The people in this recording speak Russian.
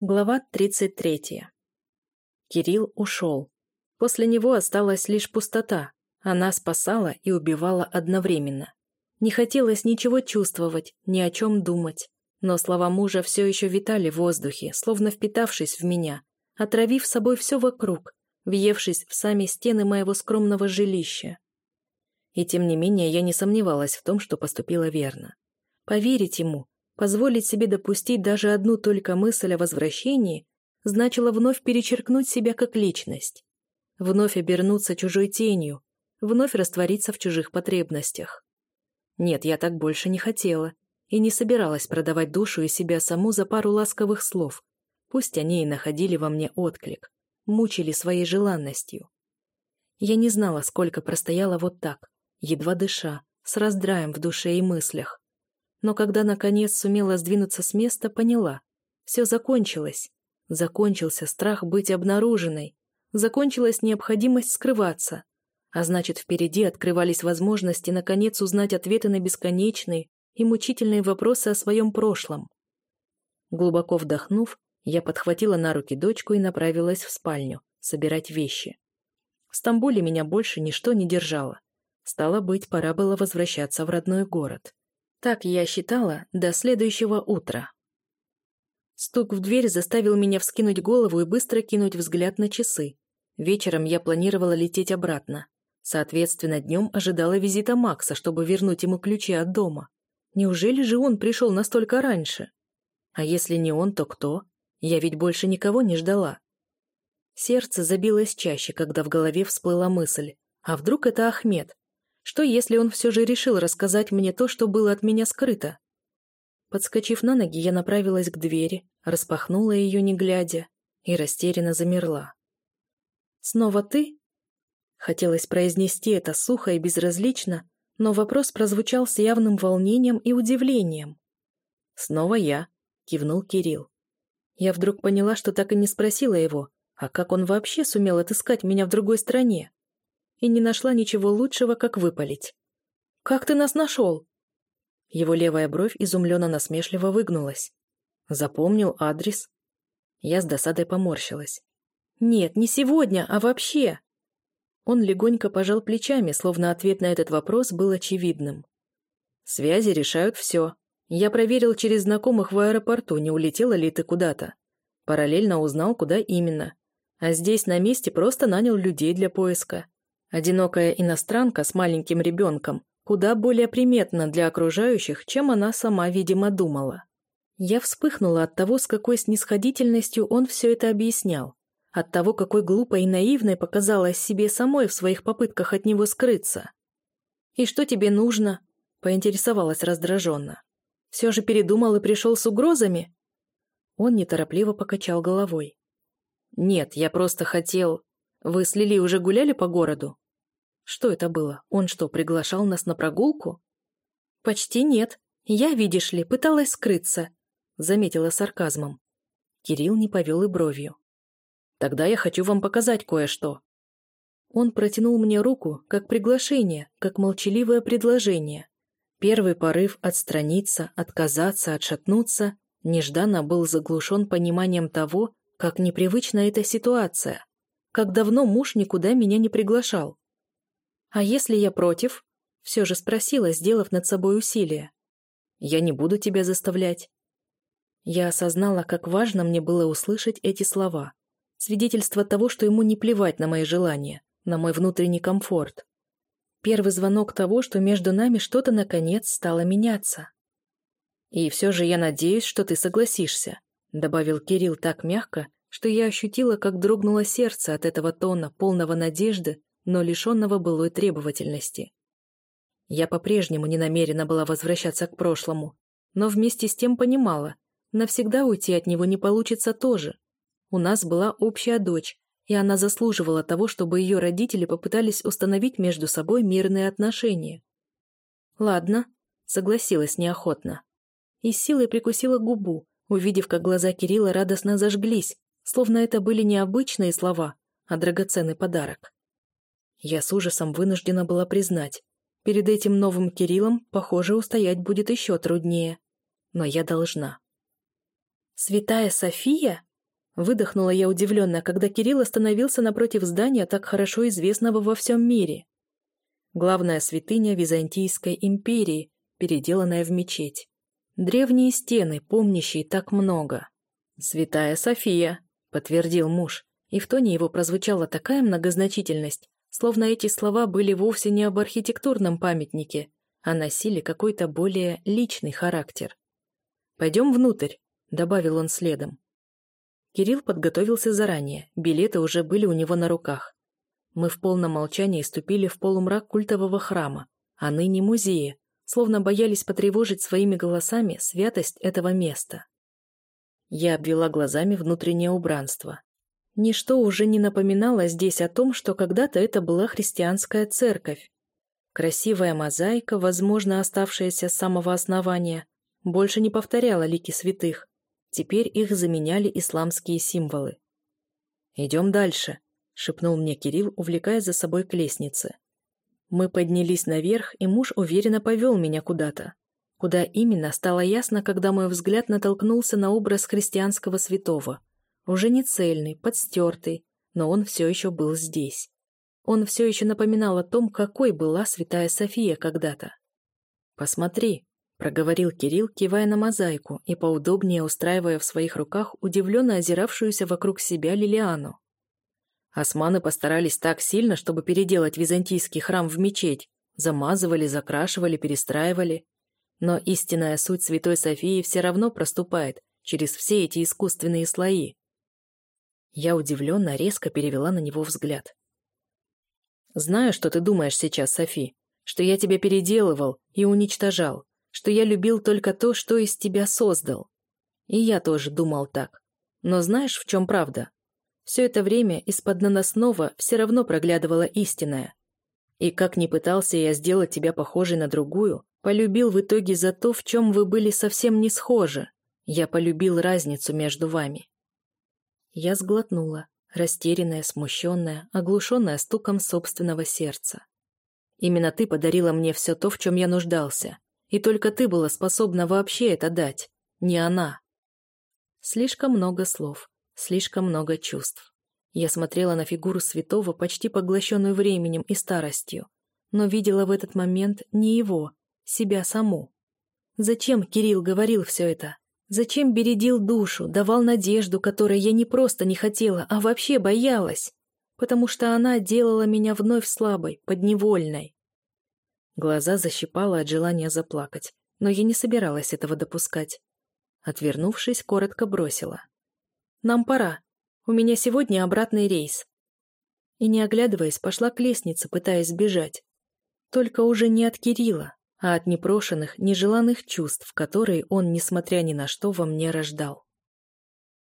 Глава 33. Кирилл ушел. После него осталась лишь пустота. Она спасала и убивала одновременно. Не хотелось ничего чувствовать, ни о чем думать. Но слова мужа все еще витали в воздухе, словно впитавшись в меня, отравив собой все вокруг, въевшись в сами стены моего скромного жилища. И тем не менее я не сомневалась в том, что поступила верно. Поверить ему, Позволить себе допустить даже одну только мысль о возвращении значило вновь перечеркнуть себя как личность, вновь обернуться чужой тенью, вновь раствориться в чужих потребностях. Нет, я так больше не хотела и не собиралась продавать душу и себя саму за пару ласковых слов, пусть они и находили во мне отклик, мучили своей желанностью. Я не знала, сколько простояла вот так, едва дыша, с раздраем в душе и мыслях но когда наконец сумела сдвинуться с места, поняла. Все закончилось. Закончился страх быть обнаруженной. Закончилась необходимость скрываться. А значит, впереди открывались возможности наконец узнать ответы на бесконечные и мучительные вопросы о своем прошлом. Глубоко вдохнув, я подхватила на руки дочку и направилась в спальню, собирать вещи. В Стамбуле меня больше ничто не держало. Стало быть, пора было возвращаться в родной город. Так я считала до следующего утра. Стук в дверь заставил меня вскинуть голову и быстро кинуть взгляд на часы. Вечером я планировала лететь обратно. Соответственно, днем ожидала визита Макса, чтобы вернуть ему ключи от дома. Неужели же он пришел настолько раньше? А если не он, то кто? Я ведь больше никого не ждала. Сердце забилось чаще, когда в голове всплыла мысль. А вдруг это Ахмед? Что, если он все же решил рассказать мне то, что было от меня скрыто? Подскочив на ноги, я направилась к двери, распахнула ее, не глядя, и растерянно замерла. «Снова ты?» Хотелось произнести это сухо и безразлично, но вопрос прозвучал с явным волнением и удивлением. «Снова я», — кивнул Кирилл. Я вдруг поняла, что так и не спросила его, а как он вообще сумел отыскать меня в другой стране? И не нашла ничего лучшего, как выпалить. «Как ты нас нашел?» Его левая бровь изумленно насмешливо выгнулась. Запомнил адрес. Я с досадой поморщилась. «Нет, не сегодня, а вообще!» Он легонько пожал плечами, словно ответ на этот вопрос был очевидным. «Связи решают все. Я проверил через знакомых в аэропорту, не улетела ли ты куда-то. Параллельно узнал, куда именно. А здесь на месте просто нанял людей для поиска. Одинокая иностранка с маленьким ребенком куда более приметна для окружающих, чем она сама, видимо, думала. Я вспыхнула от того, с какой снисходительностью он все это объяснял, от того, какой глупой и наивной показалась себе самой в своих попытках от него скрыться. «И что тебе нужно?» – поинтересовалась раздраженно. «Все же передумал и пришел с угрозами?» Он неторопливо покачал головой. «Нет, я просто хотел...» Вы с Лили уже гуляли по городу? Что это было? Он что, приглашал нас на прогулку? Почти нет. Я, видишь ли, пыталась скрыться, заметила сарказмом. Кирилл не повел и бровью. Тогда я хочу вам показать кое-что. Он протянул мне руку, как приглашение, как молчаливое предложение. Первый порыв отстраниться, отказаться, отшатнуться нежданно был заглушен пониманием того, как непривычна эта ситуация как давно муж никуда меня не приглашал. А если я против? Все же спросила, сделав над собой усилие. Я не буду тебя заставлять. Я осознала, как важно мне было услышать эти слова. Свидетельство того, что ему не плевать на мои желания, на мой внутренний комфорт. Первый звонок того, что между нами что-то наконец стало меняться. «И все же я надеюсь, что ты согласишься», добавил Кирилл так мягко, что я ощутила, как дрогнуло сердце от этого тона, полного надежды, но лишенного былой требовательности. Я по-прежнему не намерена была возвращаться к прошлому, но вместе с тем понимала, навсегда уйти от него не получится тоже. У нас была общая дочь, и она заслуживала того, чтобы ее родители попытались установить между собой мирные отношения. «Ладно», — согласилась неохотно. И силой прикусила губу, увидев, как глаза Кирилла радостно зажглись, словно это были не обычные слова, а драгоценный подарок. Я с ужасом вынуждена была признать, перед этим новым Кириллом, похоже, устоять будет еще труднее. Но я должна. «Святая София?» Выдохнула я удивленно, когда Кирилл остановился напротив здания, так хорошо известного во всем мире. Главная святыня Византийской империи, переделанная в мечеть. Древние стены, помнящие так много. «Святая София», — подтвердил муж, и в тоне его прозвучала такая многозначительность, словно эти слова были вовсе не об архитектурном памятнике, а носили какой-то более личный характер. «Пойдем внутрь», — добавил он следом. Кирилл подготовился заранее, билеты уже были у него на руках. Мы в полном молчании ступили в полумрак культового храма, а ныне музея, словно боялись потревожить своими голосами святость этого места. Я обвела глазами внутреннее убранство. Ничто уже не напоминало здесь о том, что когда-то это была христианская церковь. Красивая мозаика, возможно, оставшаяся с самого основания, больше не повторяла лики святых, Теперь их заменяли исламские символы. «Идем дальше», — шепнул мне Кирилл, увлекая за собой к лестнице. Мы поднялись наверх, и муж уверенно повел меня куда-то. Куда именно, стало ясно, когда мой взгляд натолкнулся на образ христианского святого. Уже не цельный, подстертый, но он все еще был здесь. Он все еще напоминал о том, какой была святая София когда-то. «Посмотри», проговорил Кирилл, кивая на мозаику и поудобнее устраивая в своих руках удивленно озиравшуюся вокруг себя Лилиану. Османы постарались так сильно, чтобы переделать византийский храм в мечеть. Замазывали, закрашивали, перестраивали. Но истинная суть Святой Софии все равно проступает через все эти искусственные слои. Я удивленно резко перевела на него взгляд. «Знаю, что ты думаешь сейчас, Софи, что я тебя переделывал и уничтожал, что я любил только то, что из тебя создал. И я тоже думал так. Но знаешь, в чем правда? Все это время из-под наносного все равно проглядывала истинная. И как ни пытался я сделать тебя похожей на другую, полюбил в итоге за то, в чем вы были совсем не схожи. Я полюбил разницу между вами. Я сглотнула, растерянная, смущенная, оглушенная стуком собственного сердца. Именно ты подарила мне все то, в чем я нуждался. И только ты была способна вообще это дать, не она. Слишком много слов, слишком много чувств. Я смотрела на фигуру святого, почти поглощенную временем и старостью, но видела в этот момент не его, себя саму. Зачем Кирилл говорил все это? Зачем бередил душу, давал надежду, которой я не просто не хотела, а вообще боялась? Потому что она делала меня вновь слабой, подневольной. Глаза защипало от желания заплакать, но я не собиралась этого допускать. Отвернувшись, коротко бросила. «Нам пора. У меня сегодня обратный рейс». И не оглядываясь, пошла к лестнице, пытаясь сбежать. Только уже не от Кирилла, а от непрошенных, нежеланных чувств, которые он, несмотря ни на что, во мне рождал.